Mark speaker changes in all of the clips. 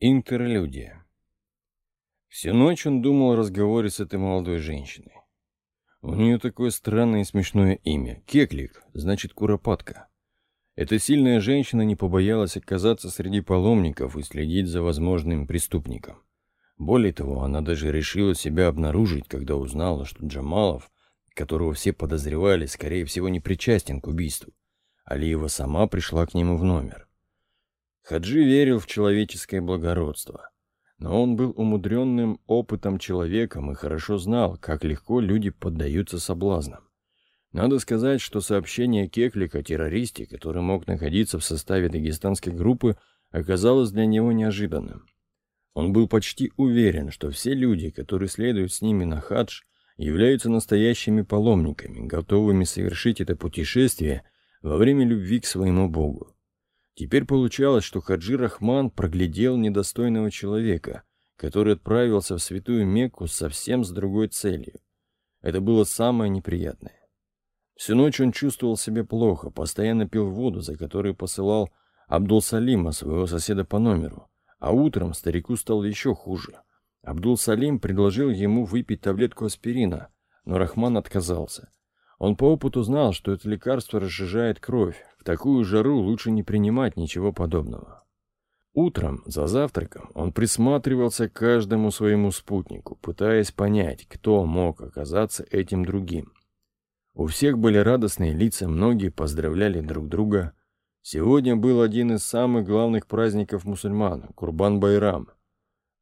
Speaker 1: Интерлюдия. Всю ночь он думал о разговоре с этой молодой женщиной. У нее такое странное и смешное имя. Кеклик, значит куропатка. Эта сильная женщина не побоялась оказаться среди паломников и следить за возможным преступником. Более того, она даже решила себя обнаружить, когда узнала, что Джамалов, которого все подозревали, скорее всего, не причастен к убийству. Алиева сама пришла к нему в номер. Хаджи верил в человеческое благородство. Но он был умудренным опытом человеком и хорошо знал, как легко люди поддаются соблазнам. Надо сказать, что сообщение Кеклика о террористе, который мог находиться в составе дагестанской группы, оказалось для него неожиданным. Он был почти уверен, что все люди, которые следуют с ними на хадж, являются настоящими паломниками, готовыми совершить это путешествие во время любви к своему Богу. Теперь получалось, что Хаджи Рахман проглядел недостойного человека, который отправился в святую Мекку совсем с другой целью. Это было самое неприятное. Всю ночь он чувствовал себя плохо, постоянно пил воду, за которой посылал Абдул-Салима, своего соседа по номеру. А утром старику стало еще хуже. Абдул-Салим предложил ему выпить таблетку аспирина, но Рахман отказался. Он по опыту знал, что это лекарство разжижает кровь. В такую жару лучше не принимать ничего подобного. Утром, за завтраком, он присматривался к каждому своему спутнику, пытаясь понять, кто мог оказаться этим другим. У всех были радостные лица, многие поздравляли друг друга. Сегодня был один из самых главных праздников мусульман – Курбан-Байрам.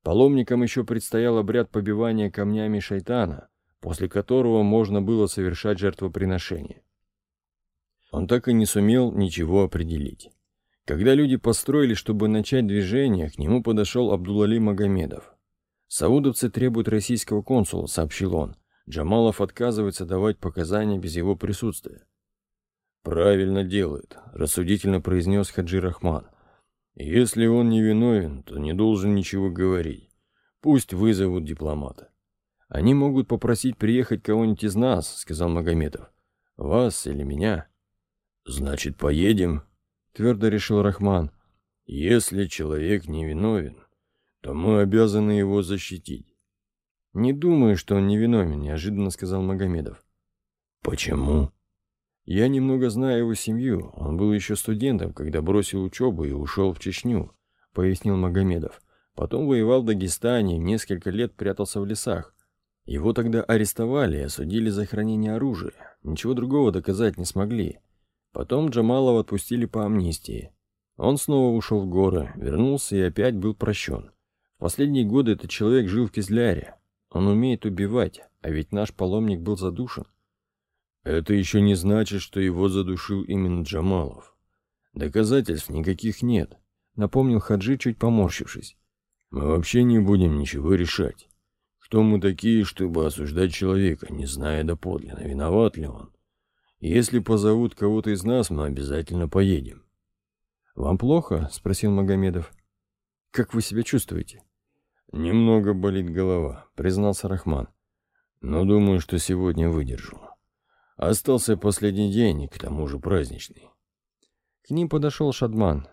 Speaker 1: Паломникам еще предстоял обряд побивания камнями шайтана – после которого можно было совершать жертвоприношение. Он так и не сумел ничего определить. Когда люди построились, чтобы начать движение, к нему подошел Абдулали Магомедов. «Саудовцы требуют российского консула», — сообщил он. Джамалов отказывается давать показания без его присутствия. «Правильно делает», — рассудительно произнес Хаджи Рахман. «Если он не виновен, то не должен ничего говорить. Пусть вызовут дипломата». Они могут попросить приехать кого-нибудь из нас, сказал Магомедов. Вас или меня? Значит, поедем, твердо решил Рахман. Если человек невиновен, то мы обязаны его защитить. Не думаю, что он невиновен, неожиданно сказал Магомедов. Почему? Я немного знаю его семью. Он был еще студентом, когда бросил учебу и ушел в Чечню, пояснил Магомедов. Потом воевал в Дагестане, несколько лет прятался в лесах. Его тогда арестовали и осудили за хранение оружия. Ничего другого доказать не смогли. Потом Джамалова отпустили по амнистии. Он снова ушел в горы, вернулся и опять был прощен. В последние годы этот человек жил в Кизляре. Он умеет убивать, а ведь наш паломник был задушен. Это еще не значит, что его задушил именно Джамалов. Доказательств никаких нет, напомнил Хаджи, чуть поморщившись. Мы вообще не будем ничего решать. Кто мы такие, чтобы осуждать человека, не зная доподлинно, виноват ли он? Если позовут кого-то из нас, мы обязательно поедем. «Вам плохо?» — спросил Магомедов. «Как вы себя чувствуете?» «Немного болит голова», — признался Рахман. «Но думаю, что сегодня выдержу. Остался последний день, и к тому же праздничный».
Speaker 2: К ним подошел Шадман.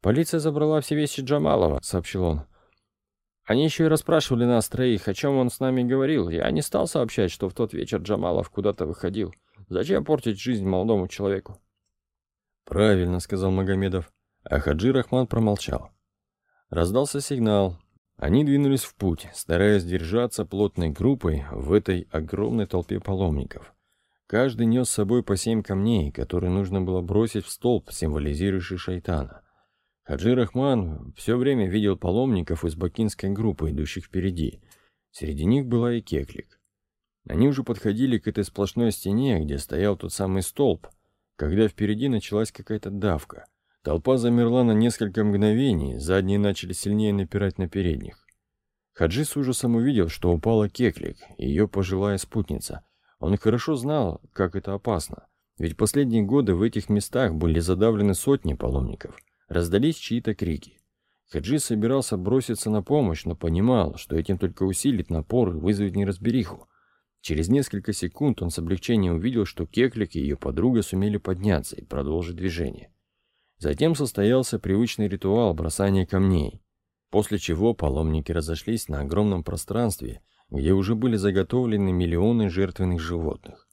Speaker 2: «Полиция забрала все вещи Джамалова», — сообщил он. Они еще и расспрашивали нас троих, о чем он с нами говорил. Я не стал сообщать, что в тот вечер Джамалов куда-то выходил. Зачем портить жизнь молодому человеку?
Speaker 1: Правильно, сказал Магомедов. А Хаджи Рахман промолчал. Раздался сигнал. Они двинулись в путь, стараясь держаться плотной группой в этой огромной толпе паломников. Каждый нес с собой по семь камней, которые нужно было бросить в столб, символизирующий шайтана. Хаджи Рахман все время видел паломников из бакинской группы, идущих впереди. Среди них была и Кеклик. Они уже подходили к этой сплошной стене, где стоял тот самый столб, когда впереди началась какая-то давка. Толпа замерла на несколько мгновений, задние начали сильнее напирать на передних. Хаджи с ужасом увидел, что упала Кеклик, ее пожилая спутница. Он хорошо знал, как это опасно, ведь последние годы в этих местах были задавлены сотни паломников – Раздались чьи-то крики. Хаджи собирался броситься на помощь, но понимал, что этим только усилит напор и вызовет неразбериху. Через несколько секунд он с облегчением увидел, что Кеклик и ее подруга сумели подняться и продолжить движение. Затем состоялся привычный ритуал бросания камней. После чего паломники разошлись на огромном пространстве, где уже были заготовлены миллионы жертвенных животных.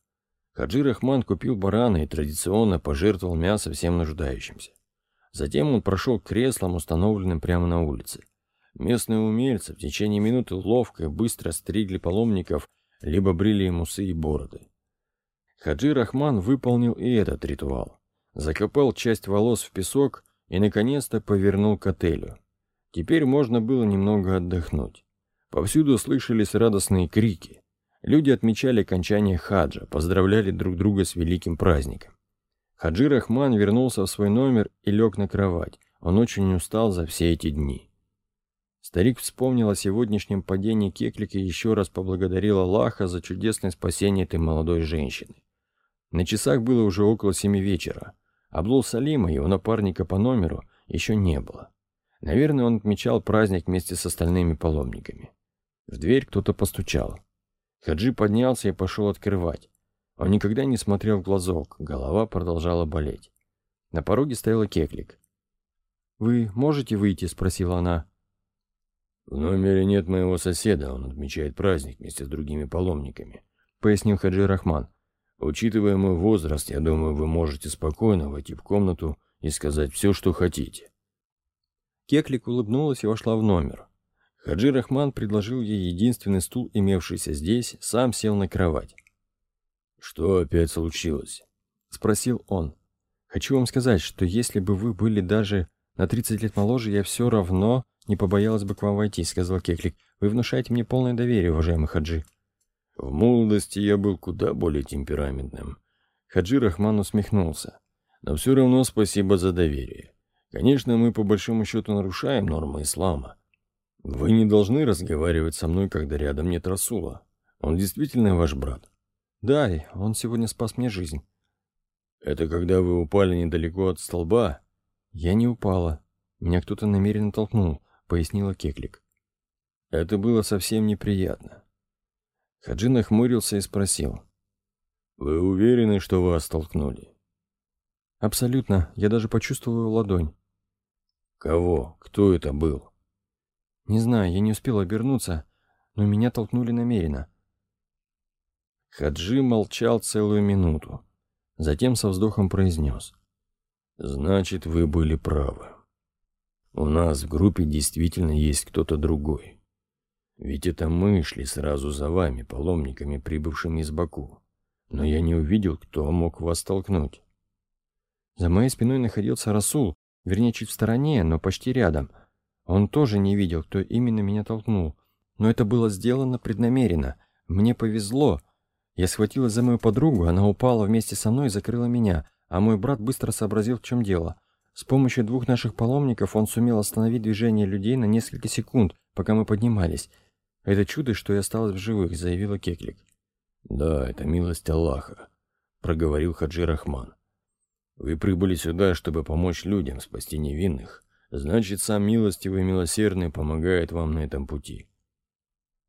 Speaker 1: Хаджи Рахман купил барана и традиционно пожертвовал мясо всем нуждающимся. Затем он прошел к креслам, установленным прямо на улице. Местные умельцы в течение минуты ловко и быстро стригли паломников, либо брили им усы и бороды. Хаджи Рахман выполнил и этот ритуал. Закопал часть волос в песок и, наконец-то, повернул к отелю. Теперь можно было немного отдохнуть. Повсюду слышались радостные крики. Люди отмечали окончание хаджа, поздравляли друг друга с великим праздником. Хаджи Рахман вернулся в свой номер и лег на кровать. Он очень устал за все эти дни. Старик вспомнил о сегодняшнем падении кеклика и еще раз поблагодарил Аллаха за чудесное спасение этой молодой женщины. На часах было уже около семи вечера. Аблул Салима, его напарника по номеру, еще не было. Наверное, он отмечал праздник вместе с остальными паломниками. В дверь кто-то постучал. Хаджи поднялся и пошел открывать. Он никогда не смотрел в глазок, голова продолжала болеть. На пороге стояла Кеклик. «Вы можете выйти?» — спросила она.
Speaker 2: «В номере нет моего соседа, он отмечает праздник вместе с другими паломниками», — пояснил Хаджи Рахман. «Учитывая мой возраст, я думаю, вы можете спокойно войти в комнату и сказать все, что хотите».
Speaker 1: Кеклик улыбнулась и вошла в номер. Хаджи Рахман предложил ей единственный стул, имевшийся здесь, сам сел на кровать.
Speaker 2: «Что опять случилось?»
Speaker 1: — спросил он. «Хочу вам сказать, что если бы вы были даже на 30 лет моложе, я все равно не побоялась бы к вам войти», — сказал Кеклик. «Вы внушаете мне полное доверие, уважаемый Хаджи».
Speaker 2: «В молодости я был куда более темпераментным».
Speaker 1: Хаджи Рахман усмехнулся.
Speaker 2: «Но все равно спасибо за доверие. Конечно, мы по большому счету нарушаем нормы ислама. Вы не должны разговаривать со мной, когда рядом нет Расула. Он действительно ваш брат.
Speaker 1: Да, он сегодня спас мне жизнь.
Speaker 2: Это когда вы упали недалеко от столба?
Speaker 1: Я не упала. Меня кто-то намеренно толкнул, пояснила Кеклик.
Speaker 2: Это было совсем неприятно.
Speaker 1: Хаджи нахмурился и спросил.
Speaker 2: Вы уверены, что вас толкнули?
Speaker 1: Абсолютно. Я даже почувствовал ладонь.
Speaker 2: Кого? Кто это был?
Speaker 1: Не знаю, я не успел обернуться, но меня толкнули намеренно.
Speaker 2: Хаджи молчал целую минуту. Затем со вздохом произнес. «Значит, вы были правы. У нас в группе действительно есть кто-то другой. Ведь это мы шли сразу за вами, паломниками, прибывшими из Баку. Но я не увидел, кто мог вас толкнуть».
Speaker 1: За моей спиной находился Расул, вернее, чуть в стороне, но почти рядом — он тоже не видел, кто именно меня толкнул. Но это было сделано преднамеренно. Мне повезло. Я схватилась за мою подругу, она упала вместе со мной и закрыла меня, а мой брат быстро сообразил, в чем дело. С помощью двух наших паломников он сумел остановить движение людей на несколько секунд, пока мы поднимались. «Это чудо, что я осталась в живых», — заявила Кеклик.
Speaker 2: «Да, это милость Аллаха», — проговорил Хаджи Рахман. «Вы прибыли сюда, чтобы помочь людям, спасти невинных. Значит, сам милостивый и милосердный помогает вам на этом пути.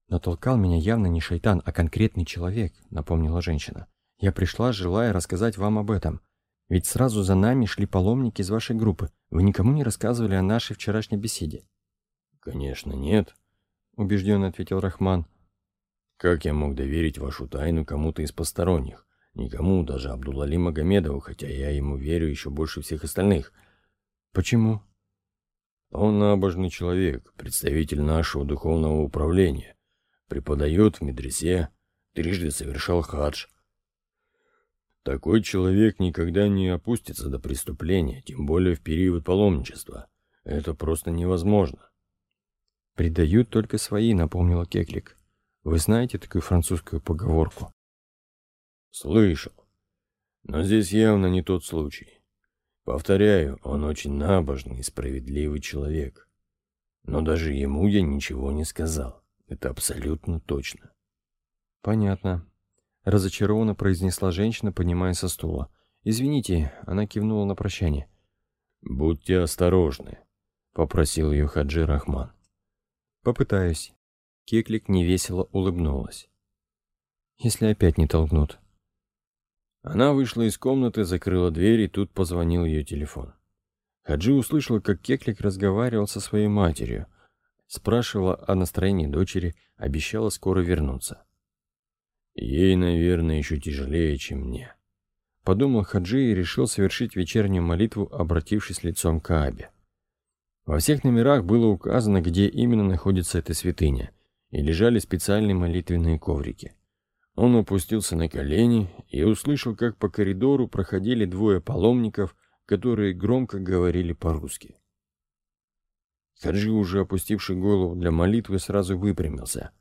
Speaker 1: Но толкал меня явно не шайтан, а конкретный человек, напомнила женщина. Я пришла, желая рассказать вам об этом. Ведь сразу за нами шли паломники из вашей группы. Вы никому не рассказывали о нашей вчерашней беседе?
Speaker 2: Конечно, нет,
Speaker 1: убежденно ответил Рахман.
Speaker 2: Как я мог доверить вашу тайну кому-то из посторонних? Никому, даже Абдулали Магомедову, хотя я ему верю еще больше всех остальных.
Speaker 1: Почему?
Speaker 2: Он набожный человек, представитель нашего духовного управления. Преподает в медресе, трижды совершал хадж. Такой человек никогда не опустится до преступления, тем более в период паломничества. Это просто невозможно.
Speaker 1: «Предают только свои», — напомнила Кеклик. «Вы знаете такую французскую поговорку?»
Speaker 2: «Слышал. Но здесь явно не тот случай. Повторяю, он очень набожный и справедливый человек. Но даже ему я ничего не сказал. Это абсолютно точно.
Speaker 1: Понятно. Разочарованно произнесла женщина, поднимаясь со стула. «Извините», — она кивнула на прощание.
Speaker 2: «Будьте осторожны», — попросил ее Хаджи Рахман.
Speaker 1: «Попытаюсь». Кеклик невесело улыбнулась. «Если опять не толкнут».
Speaker 2: Она вышла из комнаты, закрыла дверь, и тут позвонил ее телефон.
Speaker 1: Хаджи услышал, как Кеклик разговаривал со своей матерью.
Speaker 2: Спрашивала о настроении дочери, обещала скоро вернуться.
Speaker 1: Ей, наверное, еще тяжелее, чем мне.
Speaker 2: Подумал Хаджи и решил совершить вечернюю молитву, обратившись лицом к Абе. Во всех номерах было указано, где именно находится эта святыня, и лежали специальные молитвенные коврики. Он опустился на колени и услышал, как по коридору проходили двое паломников, которые громко говорили по-русски. Хаджи, уже опустивший голову для молитвы, сразу выпрямился.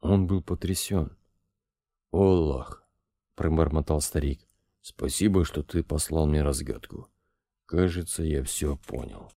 Speaker 2: Он был потрясен.
Speaker 1: «Аллах!» — пробормотал старик. «Спасибо, что ты послал мне разгадку. Кажется, я все понял».